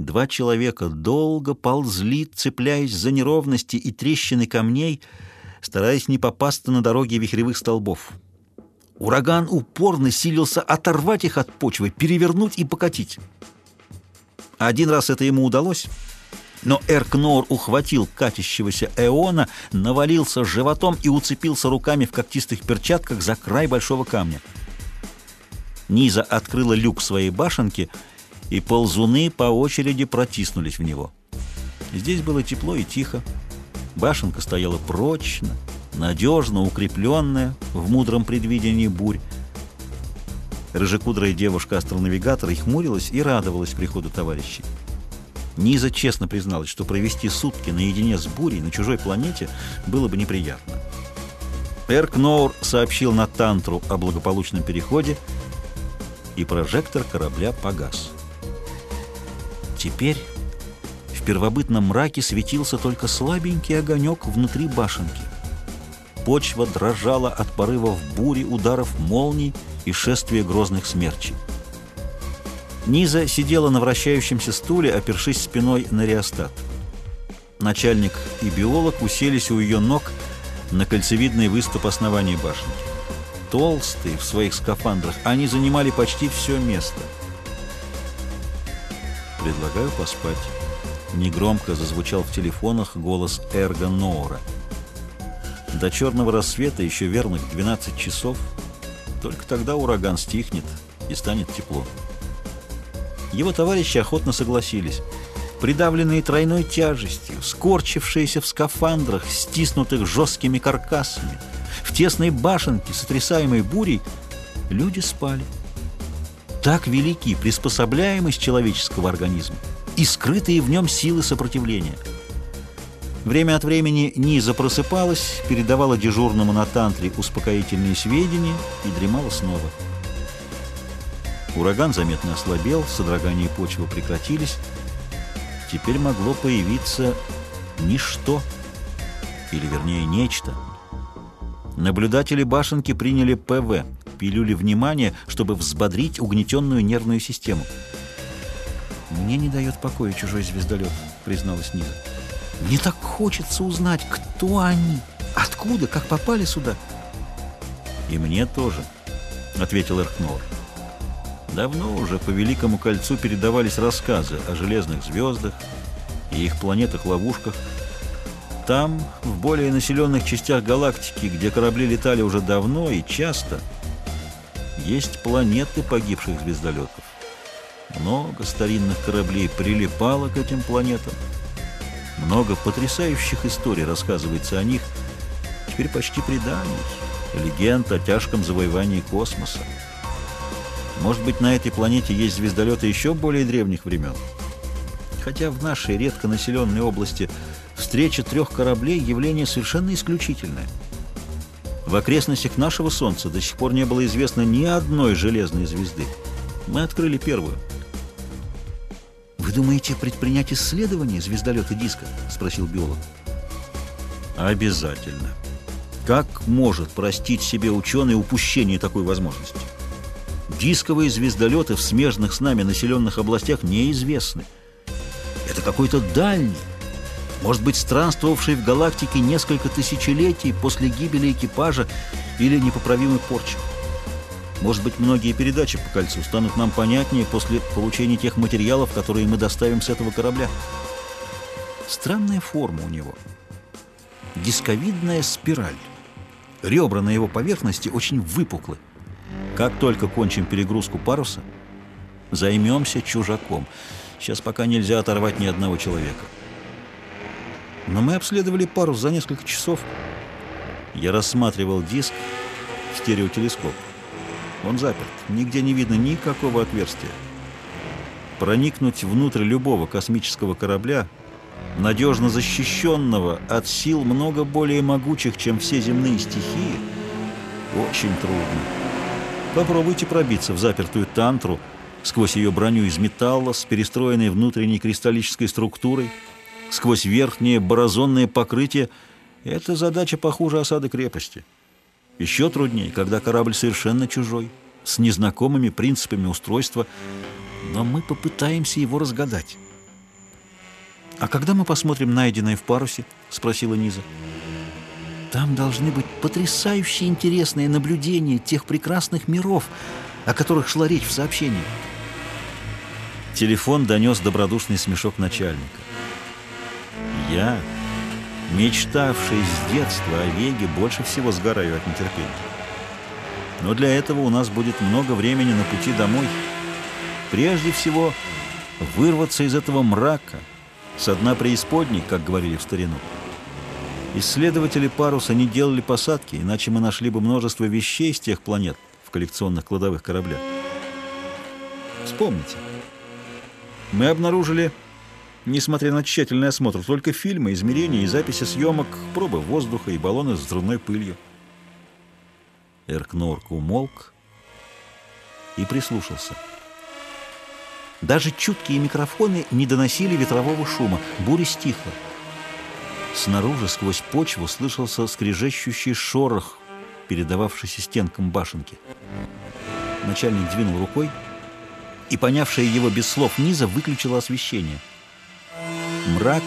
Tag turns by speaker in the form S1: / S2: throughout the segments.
S1: Два человека долго ползли, цепляясь за неровности и трещины камней, стараясь не попасться на дороге вихревых столбов. Ураган упорно силился оторвать их от почвы, перевернуть и покатить. Один раз это ему удалось, но Эркнор ухватил катящегося Эона, навалился животом и уцепился руками в когтистых перчатках за край большого камня. Низа открыла люк своей башенки, и ползуны по очереди протиснулись в него. Здесь было тепло и тихо. Башенка стояла прочно, надежно укрепленная в мудром предвидении бурь. Рыжекудрая девушка-астронавигатор и хмурилась и радовалась приходу товарищей. Низа честно призналась, что провести сутки наедине с бурей на чужой планете было бы неприятно. Эркноур сообщил на Тантру о благополучном переходе, и прожектор корабля погас. Теперь в первобытном мраке светился только слабенький огонек внутри башенки. Почва дрожала от порывов бури, ударов молний и шествия грозных смерчей. Низа сидела на вращающемся стуле, опершись спиной на реостат. Начальник и биолог уселись у ее ног на кольцевидный выступ основания башни. Толстые в своих скафандрах, они занимали почти все место. «Предлагаю поспать». Негромко зазвучал в телефонах голос Эрго Ноора. До черного рассвета еще верных 12 часов. Только тогда ураган стихнет и станет тепло. Его товарищи охотно согласились. Придавленные тройной тяжестью, скорчившиеся в скафандрах, стиснутых жесткими каркасами, в тесной башенке, сотрясаемой бурей, люди спали. Так велики приспособляемость человеческого организма и скрытые в нем силы сопротивления. Время от времени Низа просыпалась, передавала дежурному на тантре успокоительные сведения и дремала снова. Ураган заметно ослабел, содрогания почвы прекратились. Теперь могло появиться ничто, или вернее нечто. Наблюдатели башенки приняли ПВ, пилюли внимания, чтобы взбодрить угнетенную нервную систему. «Мне не дает покоя чужой звездолет», — призналась Низа. «Мне так хочется узнать, кто они, откуда, как попали сюда». «И мне тоже», — ответил Эрхнор. Давно уже по Великому кольцу передавались рассказы о железных звездах и их планетах-ловушках. Там, в более населенных частях галактики, где корабли летали уже давно и часто, есть планеты погибших звездолетов. Много старинных кораблей прилипало к этим планетам. Много потрясающих историй рассказывается о них. Теперь почти преданий, легенд о тяжком завоевании космоса. Может быть, на этой планете есть звездолеты еще более древних времен? Хотя в нашей редко населенной области встреча трех кораблей – явление совершенно исключительное. В окрестностях нашего Солнца до сих пор не было известно ни одной железной звезды. Мы открыли первую. «Вы думаете предпринять исследование звездолета диска?» – спросил биолог. «Обязательно. Как может простить себе ученый упущение такой возможности?» Дисковые звездолеты в смежных с нами населенных областях неизвестны. Это какой-то дальний, может быть, странствовавший в галактике несколько тысячелетий после гибели экипажа или непоправимой порчи. Может быть, многие передачи по кольцу станут нам понятнее после получения тех материалов, которые мы доставим с этого корабля. Странная форма у него. Дисковидная спираль. Ребра на его поверхности очень выпуклы. Как только кончим перегрузку паруса, займемся чужаком. Сейчас пока нельзя оторвать ни одного человека. Но мы обследовали парус за несколько часов. Я рассматривал диск в стереотелескоп. Он заперт. Нигде не видно никакого отверстия. Проникнуть внутрь любого космического корабля, надежно защищенного от сил много более могучих, чем все земные стихии, очень трудно. Попробуйте пробиться в запертую тантру сквозь ее броню из металла с перестроенной внутренней кристаллической структурой, сквозь верхнее борозонное покрытие. Это задача похуже осады крепости. Еще труднее, когда корабль совершенно чужой, с незнакомыми принципами устройства, но мы попытаемся его разгадать. «А когда мы посмотрим найденное в парусе?» — спросила Низа. «Там должны быть потрясающе интересные наблюдения тех прекрасных миров, о которых шла речь в сообщении». Телефон донес добродушный смешок начальника. «Я, мечтавший с детства о Веге, больше всего сгораю от нетерпения. Но для этого у нас будет много времени на пути домой. Прежде всего, вырваться из этого мрака, со дна преисподней, как говорили в старину. Исследователи паруса не делали посадки, иначе мы нашли бы множество вещей с тех планет в коллекционных кладовых кораблях. Вспомните. Мы обнаружили, несмотря на тщательный осмотр, только фильмы, измерения и записи съемок, пробы воздуха и баллоны с взрывной пылью. Эркнорк умолк и прислушался. Даже чуткие микрофоны не доносили ветрового шума. Буря стихла. Снаружи, сквозь почву, слышался скрежещущий шорох, передававшийся стенкам башенки. Начальник двинул рукой, и, понявшая его без слов низа, выключила освещение. Мрак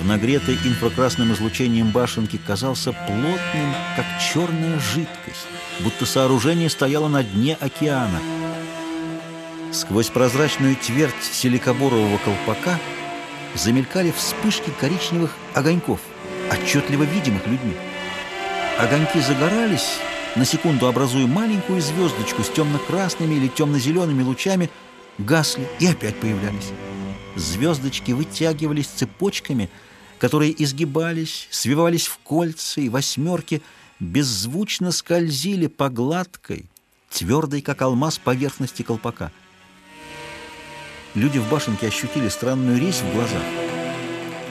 S1: в нагретой инфракрасным излучением башенки казался плотным, как черная жидкость, будто сооружение стояло на дне океана. Сквозь прозрачную твердь силикоборового колпака замелькали вспышки коричневых огоньков, отчетливо видимых людьми. Огоньки загорались, на секунду образуя маленькую звездочку с темно-красными или темно-зелеными лучами, гасли и опять появлялись. Звездочки вытягивались цепочками, которые изгибались, свивались в кольца и восьмерки, беззвучно скользили по гладкой, твердой, как алмаз, поверхности колпака. Люди в башенке ощутили странную резь в глазах,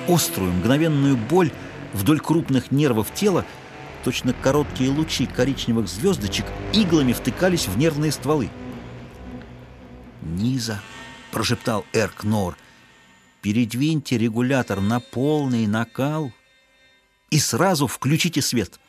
S1: острую, мгновенную боль вдоль крупных нервов тела, точно короткие лучи коричневых звездочек иглами втыкались в нервные стволы. «Низа!» — прошептал Эрк Нор — передвиньте регулятор на полный накал и сразу включите свет.